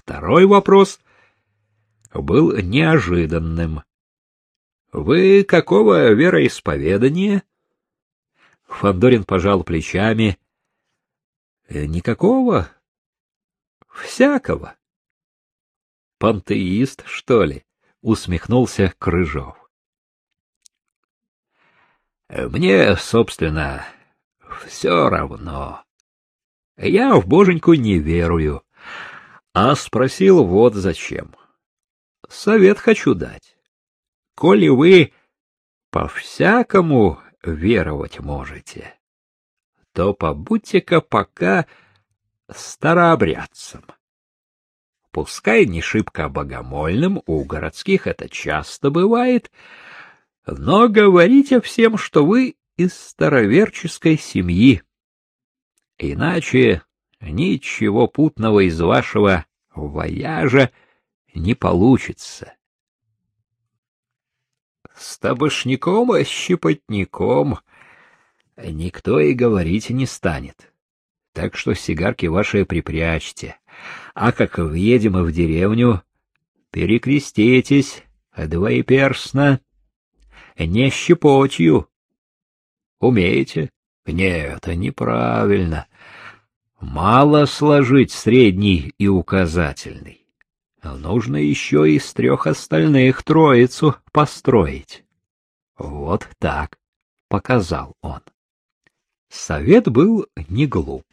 Второй вопрос был неожиданным. Вы какого вероисповедания? Фандорин пожал плечами. Никакого. Всякого. Пантеист, что ли? усмехнулся Крыжов. Мне, собственно, все равно. Я в боженьку не верую, а спросил вот зачем. Совет хочу дать. Коли вы по-всякому веровать можете, то побудьте-ка пока старообрядцем. Пускай не шибко богомольным, у городских это часто бывает, но говорите всем, что вы из староверческой семьи. Иначе ничего путного из вашего вояжа не получится. С табашником и щепотником никто и говорить не станет. Так что сигарки ваши припрячьте. А как въедем в деревню, перекреститесь двоеперстно, не щепотью. Умеете? Нет, неправильно. Мало сложить средний и указательный. Нужно еще из трех остальных троицу построить. Вот так, — показал он. Совет был не глуп.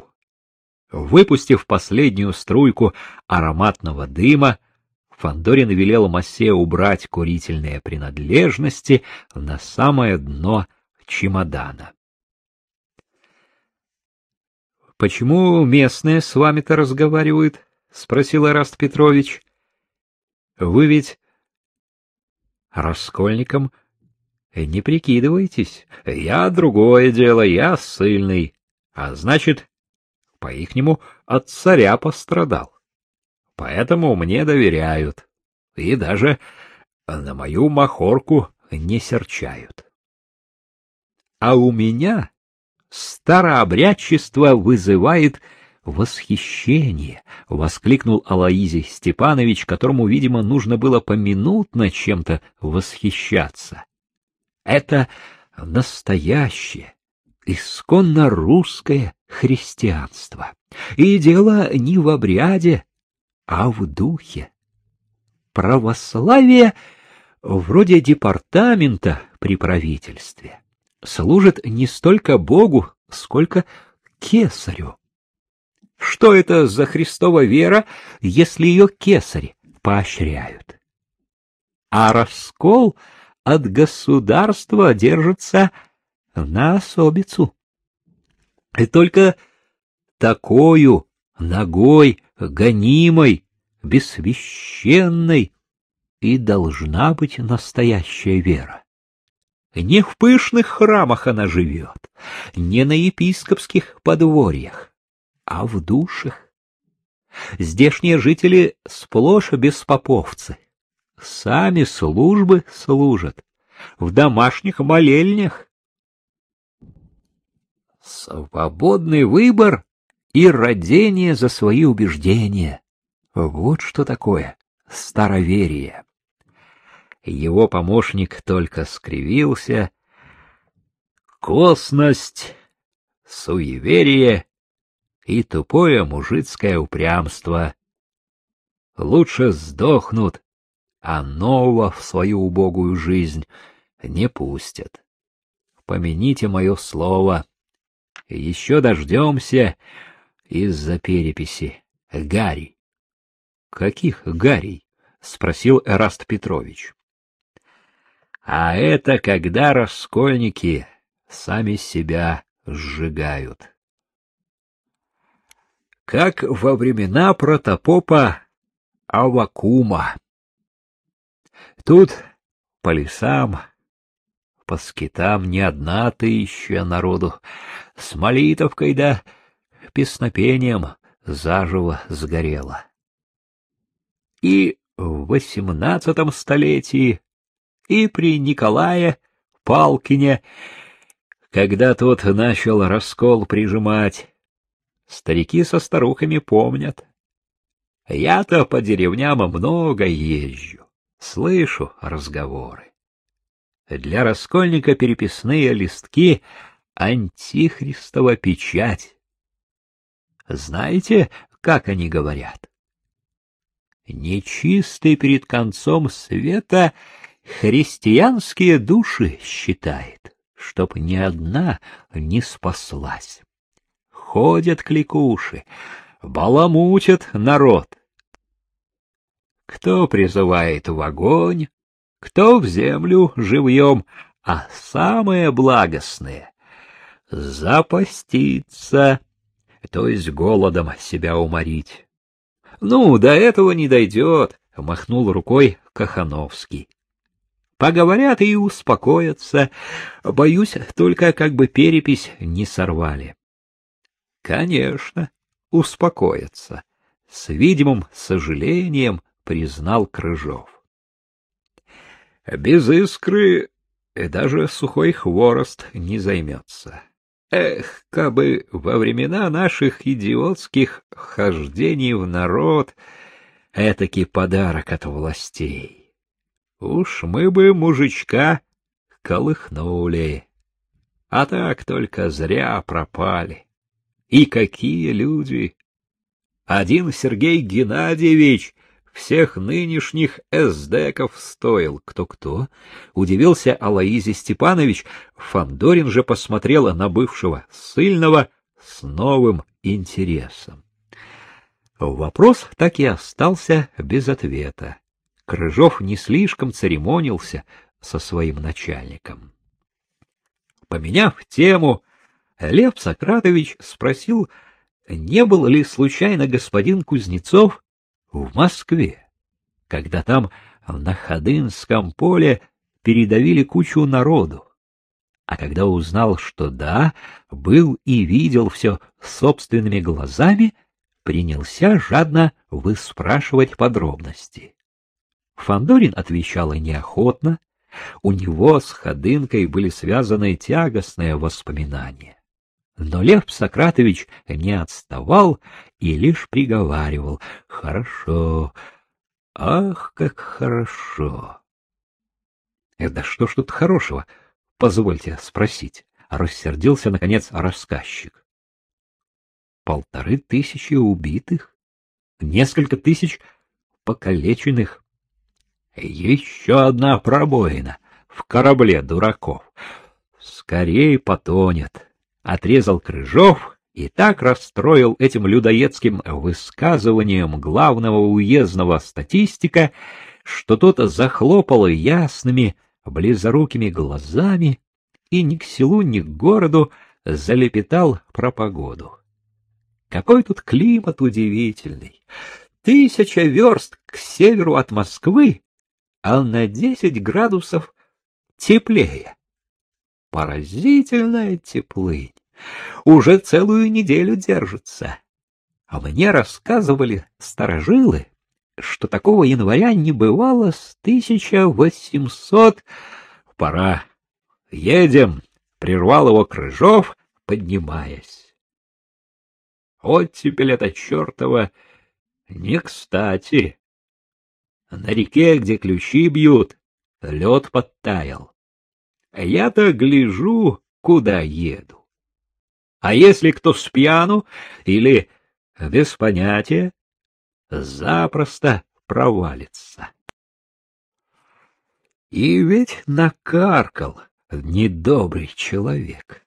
Выпустив последнюю струйку ароматного дыма, Фандорин велел Массе убрать курительные принадлежности на самое дно чемодана. — Почему местные с вами-то разговаривают? — спросил Эраст Петрович. — Вы ведь раскольником не прикидываетесь. Я другое дело, я сильный. А значит, по-ихнему от царя пострадал. Поэтому мне доверяют. И даже на мою махорку не серчают. А у меня старообрядчество вызывает восхищение, — воскликнул Алаизий Степанович, которому, видимо, нужно было поминутно чем-то восхищаться. Это настоящее, исконно русское христианство. И дело не в обряде, а в духе. Православие вроде департамента при правительстве служит не столько Богу, сколько кесарю. Что это за Христова вера, если ее кесари поощряют? А раскол от государства держится на особицу. И только такою ногой гонимой, бессвященной и должна быть настоящая вера. Не в пышных храмах она живет, не на епископских подворьях, а в душах. Здешние жители сплошь беспоповцы, сами службы служат, в домашних молельнях. Свободный выбор и родение за свои убеждения. Вот что такое староверие. Его помощник только скривился. Косность, суеверие и тупое мужицкое упрямство. Лучше сдохнут, а нового в свою убогую жизнь не пустят. Помяните мое слово. Еще дождемся из-за переписи. Гарри. Каких Гарри? спросил Эраст Петрович. А это когда раскольники сами себя сжигают. Как во времена протопопа Авакума. Тут по лесам, по скитам не одна тысяча народу, с молитовкой да песнопением заживо сгорела. И в восемнадцатом столетии и при Николае Палкине, когда тот начал раскол прижимать. Старики со старухами помнят. Я-то по деревням много езжу, слышу разговоры. Для раскольника переписные листки — антихристова печать. Знаете, как они говорят? Нечистый перед концом света христианские души считает, чтоб ни одна не спаслась. Ходят кликуши, баламутят народ. Кто призывает в огонь, кто в землю живьем, а самое благостное — запаститься, то есть голодом себя уморить. Ну, до этого не дойдет, — махнул рукой Кахановский. Поговорят и успокоятся. Боюсь, только как бы перепись не сорвали. Конечно, успокоятся. С видимым сожалением признал Крыжов. Без искры даже сухой хворост не займется. Эх, кабы во времена наших идиотских хождений в народ этакий подарок от властей. Уж мы бы мужичка колыхнули, а так только зря пропали. И какие люди! Один Сергей Геннадьевич всех нынешних эсдеков стоил. Кто-кто? Удивился Алаизи Степанович. Фандорин же посмотрела на бывшего сыльного с новым интересом. Вопрос так и остался без ответа. Крыжов не слишком церемонился со своим начальником. Поменяв тему, Лев Сократович спросил, не был ли случайно господин Кузнецов в Москве, когда там на Ходынском поле передавили кучу народу. А когда узнал, что да, был и видел все собственными глазами, принялся жадно выспрашивать подробности. Фандорин отвечала неохотно, у него с Ходынкой были связаны тягостные воспоминания. Но Лев Сократович не отставал и лишь приговаривал «Хорошо, ах, как хорошо!» «Да что ж тут хорошего? Позвольте спросить», — рассердился, наконец, рассказчик. «Полторы тысячи убитых, несколько тысяч покалеченных, еще одна пробоина в корабле дураков. Скорей потонет» отрезал Крыжов и так расстроил этим людоедским высказыванием главного уездного статистика, что тот захлопал ясными, близорукими глазами и ни к селу, ни к городу залепетал про погоду. Какой тут климат удивительный! Тысяча верст к северу от Москвы, а на десять градусов теплее. Поразительная теплынь. Уже целую неделю держится. А мне рассказывали старожилы, что такого января не бывало с 1800... Пора. Едем, — прервал его Крыжов, поднимаясь. Вот теперь это чертово не кстати. На реке, где ключи бьют, лед подтаял. Я-то гляжу, куда еду. А если кто спьяну или без понятия, запросто провалится. И ведь накаркал недобрый человек.